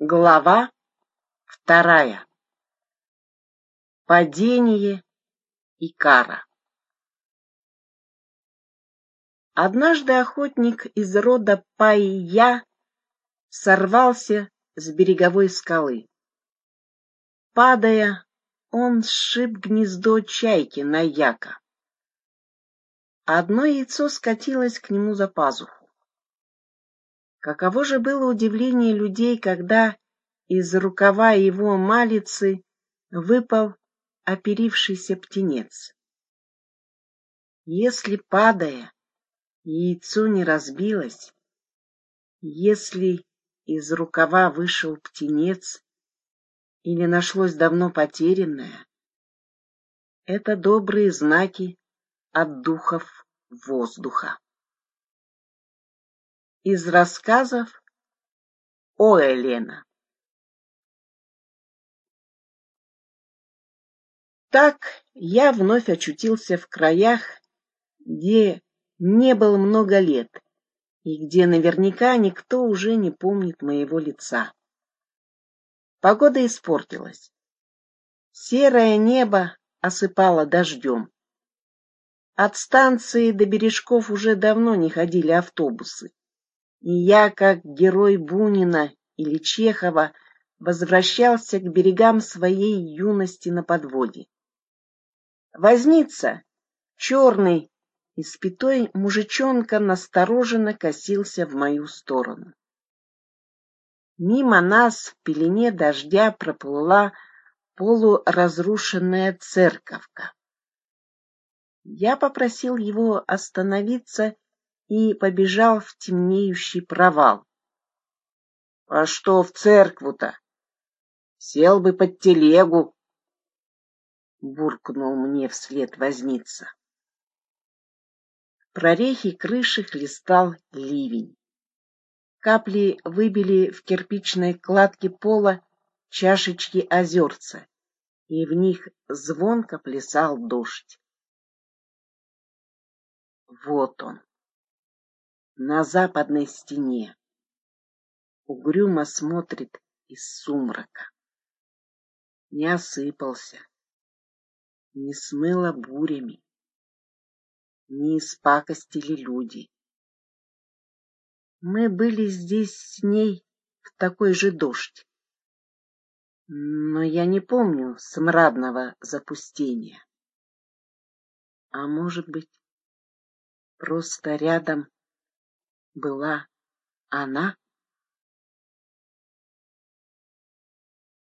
Глава вторая. Падение и кара. Однажды охотник из рода Пайя сорвался с береговой скалы. Падая, он сшиб гнездо чайки на яка. Одно яйцо скатилось к нему за пазуху. Каково же было удивление людей, когда из рукава его малицы выпал оперившийся птенец. Если, падая, яйцо не разбилось, если из рукава вышел птенец или нашлось давно потерянное, это добрые знаки от духов воздуха из рассказов о Элена. Так я вновь очутился в краях, где не был много лет и где наверняка никто уже не помнит моего лица. Погода испортилась. Серое небо осыпало дождем. От станции до бережков уже давно не ходили автобусы. И я, как герой Бунина или Чехова, возвращался к берегам своей юности на подводе. Возница, черный, испятой мужичонка настороженно косился в мою сторону. Мимо нас в пелене дождя проплыла полуразрушенная церковка. Я попросил его остановиться и побежал в темнеющий провал. — А что в церкву-то? Сел бы под телегу, — буркнул мне вслед возница. Прорехи крыши хлестал ливень. Капли выбили в кирпичной кладке пола чашечки озерца, и в них звонко плясал дождь. Вот он, на западной стене. Угрюмо смотрит из сумрака. Не осыпался, не смыло бурями, не испакостили люди. Мы были здесь с ней в такой же дождь. Но я не помню смрадного запустения. А может быть, просто рядом была она?